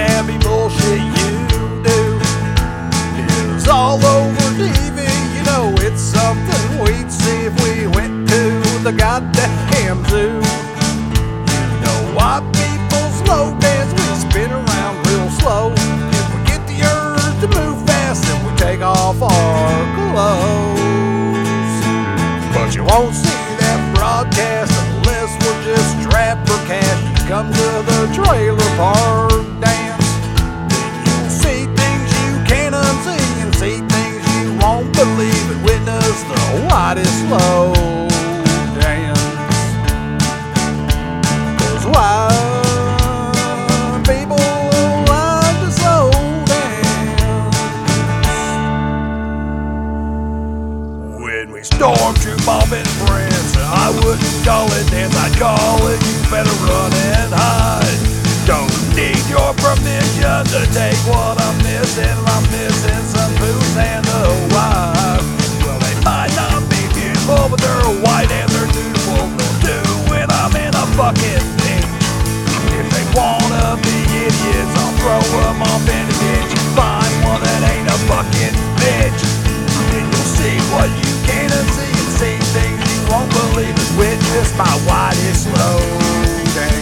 shabby bullshit you do is all over TV. You know, it's something we'd see if we went to the goddamn zoo. You know why people slow dance? We spin around real slow. If we get the urge to move fast, then we take off our clothes. But you won't see that broadcast unless we're just trapped for cash. You come to the trailer park, damn. Stormtrooper bomb friends. I wouldn't call it dance, I'd call it you better run and hide. Don't need your permission to take what I'm missing. I'm missing some booze and a wife. Well, they might not be beautiful, but they're white and they're dutiful. They'll do when I'm in a fucking thing. If they wanna be idiots, I'll throw them off in a ditch. Unsee and see things you